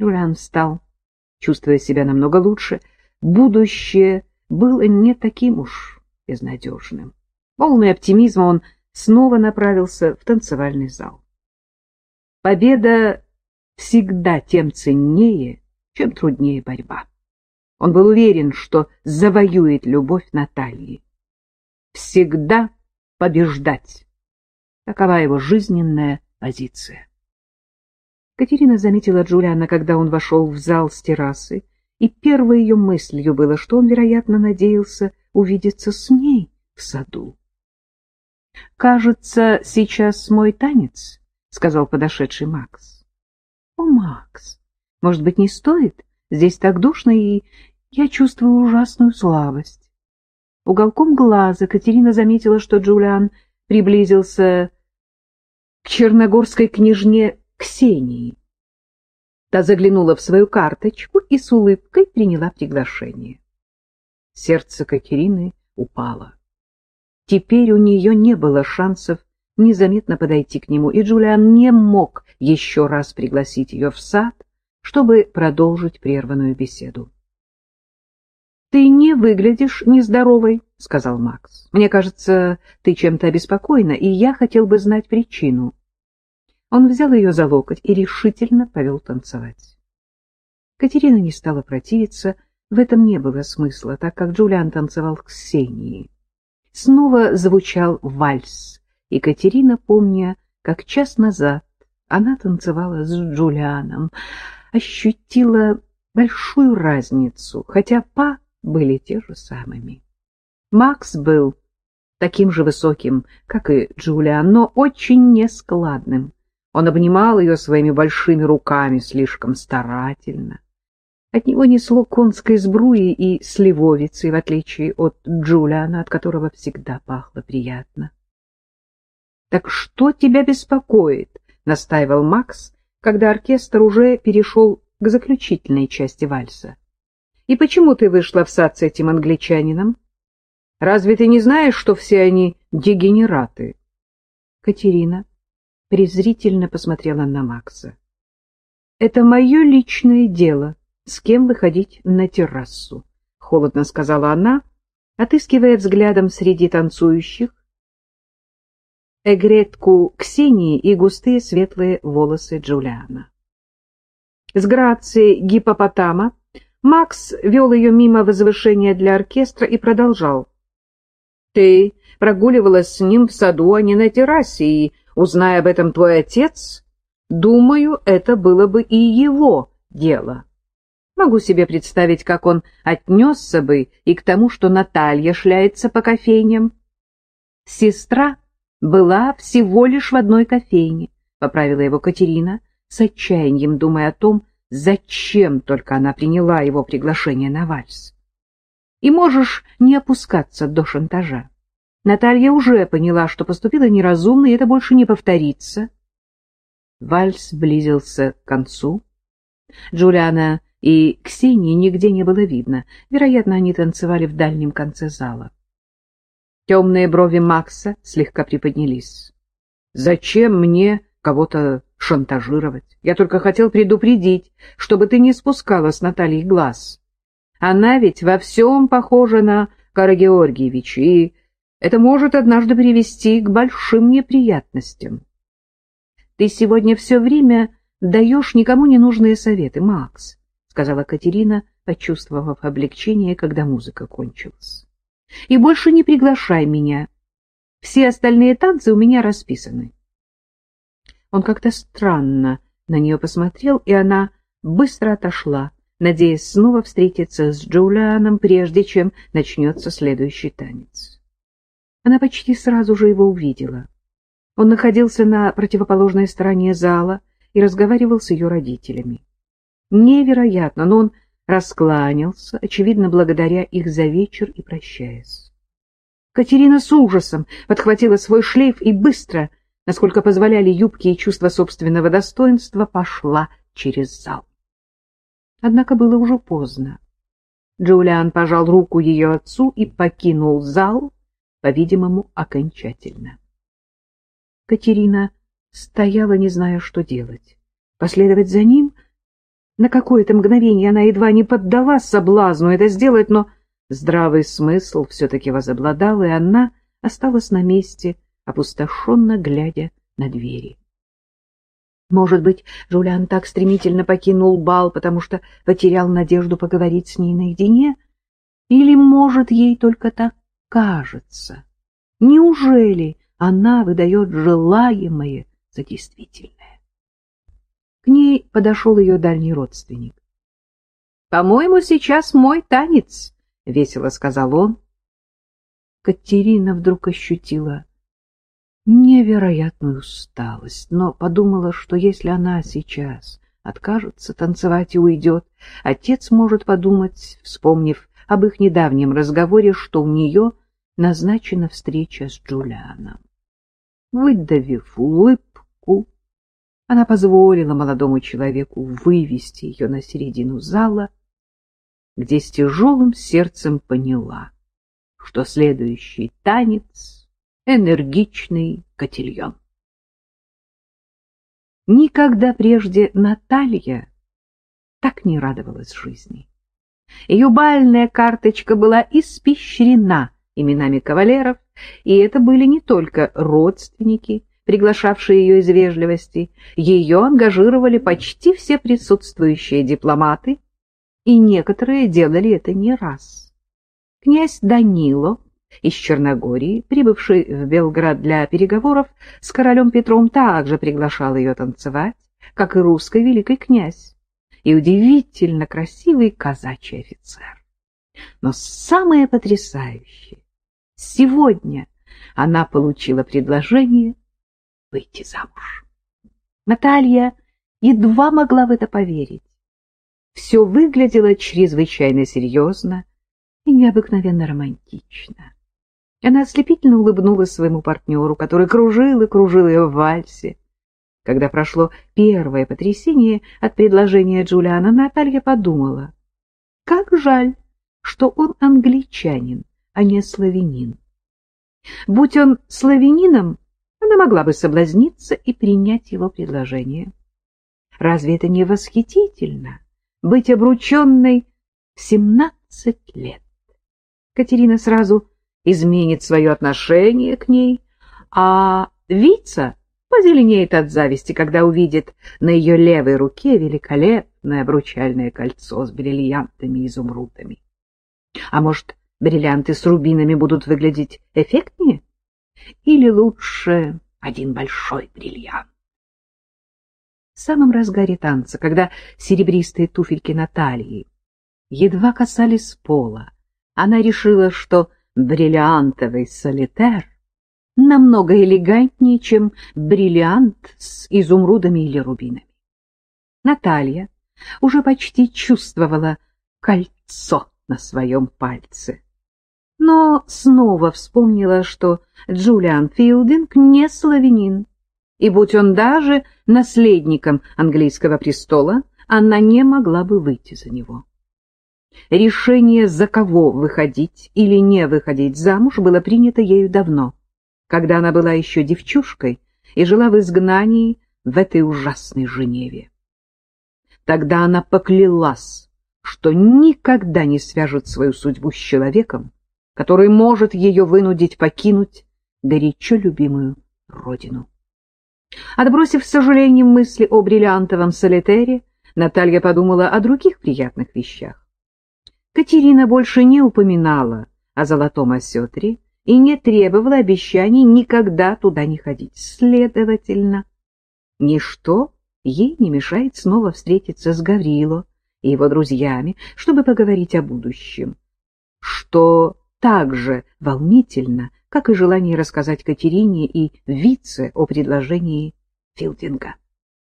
Джулиан встал, чувствуя себя намного лучше. Будущее было не таким уж безнадежным. Полный оптимизма он снова направился в танцевальный зал. Победа всегда тем ценнее, чем труднее борьба. Он был уверен, что завоюет любовь Натальи. Всегда побеждать. Такова его жизненная позиция. Катерина заметила Джулиана, когда он вошел в зал с террасы, и первой ее мыслью было, что он, вероятно, надеялся увидеться с ней в саду. — Кажется, сейчас мой танец, — сказал подошедший Макс. — О, Макс, может быть, не стоит? Здесь так душно, и я чувствую ужасную слабость. Уголком глаза Катерина заметила, что Джулиан приблизился к черногорской княжне Ксении. Та заглянула в свою карточку и с улыбкой приняла приглашение. Сердце Катерины упало. Теперь у нее не было шансов незаметно подойти к нему, и Джулиан не мог еще раз пригласить ее в сад, чтобы продолжить прерванную беседу. — Ты не выглядишь нездоровой, — сказал Макс. — Мне кажется, ты чем-то обеспокоена, и я хотел бы знать причину. Он взял ее за локоть и решительно повел танцевать. Катерина не стала противиться, в этом не было смысла, так как Джулиан танцевал с Ксенией. Снова звучал вальс, и Катерина, помня, как час назад она танцевала с Джулианом, ощутила большую разницу, хотя па были те же самыми. Макс был таким же высоким, как и Джулиан, но очень нескладным. Он обнимал ее своими большими руками слишком старательно. От него несло конской сбруей и сливовицей, в отличие от Джулиана, от которого всегда пахло приятно. — Так что тебя беспокоит? — настаивал Макс, когда оркестр уже перешел к заключительной части вальса. — И почему ты вышла в сад с этим англичанином? Разве ты не знаешь, что все они дегенераты? Катерина презрительно посмотрела на Макса. — Это мое личное дело, с кем выходить на террасу, — холодно сказала она, отыскивая взглядом среди танцующих эгретку Ксении и густые светлые волосы Джулиана. С грацией гипопотама Макс вел ее мимо возвышения для оркестра и продолжал. — Ты прогуливалась с ним в саду, а не на террасе, и Узная об этом твой отец, думаю, это было бы и его дело. Могу себе представить, как он отнесся бы и к тому, что Наталья шляется по кофейням. Сестра была всего лишь в одной кофейне, поправила его Катерина, с отчаянием думая о том, зачем только она приняла его приглашение на вальс. И можешь не опускаться до шантажа. Наталья уже поняла, что поступила неразумно, и это больше не повторится. Вальс близился к концу. Джулиана и Ксении нигде не было видно. Вероятно, они танцевали в дальнем конце зала. Темные брови Макса слегка приподнялись. «Зачем мне кого-то шантажировать? Я только хотел предупредить, чтобы ты не спускала с Натальей глаз. Она ведь во всем похожа на Кара Георгиевича, и это может однажды привести к большим неприятностям. Ты сегодня все время даешь никому ненужные советы, Макс, — сказала Катерина, почувствовав облегчение, когда музыка кончилась. — И больше не приглашай меня. Все остальные танцы у меня расписаны. Он как-то странно на нее посмотрел, и она быстро отошла, надеясь снова встретиться с Джулианом, прежде чем начнется следующий танец. Она почти сразу же его увидела. Он находился на противоположной стороне зала и разговаривал с ее родителями. Невероятно, но он раскланялся, очевидно, благодаря их за вечер и прощаясь. Катерина с ужасом подхватила свой шлейф и быстро, насколько позволяли юбки и чувство собственного достоинства, пошла через зал. Однако было уже поздно. Джулиан пожал руку ее отцу и покинул зал, по-видимому, окончательно. Катерина стояла, не зная, что делать. Последовать за ним, На какое-то мгновение она едва не поддалась соблазну это сделать, но здравый смысл все-таки возобладал, и она осталась на месте, опустошенно глядя на двери. Может быть, Жулиан так стремительно покинул бал, потому что потерял надежду поговорить с ней наедине? Или, может, ей только так кажется? Неужели она выдает желаемое за действительное? К ней подошел ее дальний родственник. — По-моему, сейчас мой танец, — весело сказал он. Катерина вдруг ощутила невероятную усталость, но подумала, что если она сейчас откажется танцевать и уйдет, отец может подумать, вспомнив об их недавнем разговоре, что у нее назначена встреча с Джулианом. Выдавив улыбку, она позволила молодому человеку вывести ее на середину зала, где с тяжелым сердцем поняла, что следующий танец — энергичный котельон. Никогда прежде Наталья так не радовалась жизни. Ее бальная карточка была испещрена именами кавалеров, и это были не только родственники, приглашавшие ее из вежливости, ее ангажировали почти все присутствующие дипломаты, и некоторые делали это не раз. Князь Данило из Черногории, прибывший в Белград для переговоров с королем Петром, также приглашал ее танцевать, как и русский великий князь, и удивительно красивый казачий офицер. Но самое потрясающее, сегодня она получила предложение выйти замуж. Наталья едва могла в это поверить. Все выглядело чрезвычайно серьезно и необыкновенно романтично. Она ослепительно улыбнулась своему партнеру, который кружил и кружил ее в вальсе. Когда прошло первое потрясение от предложения Джулиана, Наталья подумала, как жаль, что он англичанин, а не славянин. Будь он славянином, она могла бы соблазниться и принять его предложение. Разве это не восхитительно — быть обрученной в семнадцать лет? Катерина сразу изменит свое отношение к ней, а Вица позеленеет от зависти, когда увидит на ее левой руке великолепное обручальное кольцо с бриллиантами и изумрудами. А может, бриллианты с рубинами будут выглядеть эффектнее? Или лучше один большой бриллиант? В самом разгаре танца, когда серебристые туфельки Натальи едва касались пола, она решила, что бриллиантовый солитер намного элегантнее, чем бриллиант с изумрудами или рубинами. Наталья уже почти чувствовала кольцо на своем пальце, но снова вспомнила, что Джулиан Филдинг не славянин, и будь он даже наследником английского престола, она не могла бы выйти за него. Решение, за кого выходить или не выходить замуж, было принято ею давно, когда она была еще девчушкой и жила в изгнании в этой ужасной Женеве. Тогда она поклялась, что никогда не свяжет свою судьбу с человеком, который может ее вынудить покинуть горячо любимую родину. Отбросив с сожалением мысли о бриллиантовом солитере, Наталья подумала о других приятных вещах. Катерина больше не упоминала о золотом осетре и не требовала обещаний никогда туда не ходить. Следовательно, ничто ей не мешает снова встретиться с Гаврило и его друзьями, чтобы поговорить о будущем, что так же волнительно, как и желание рассказать Катерине и Вице о предложении Филдинга.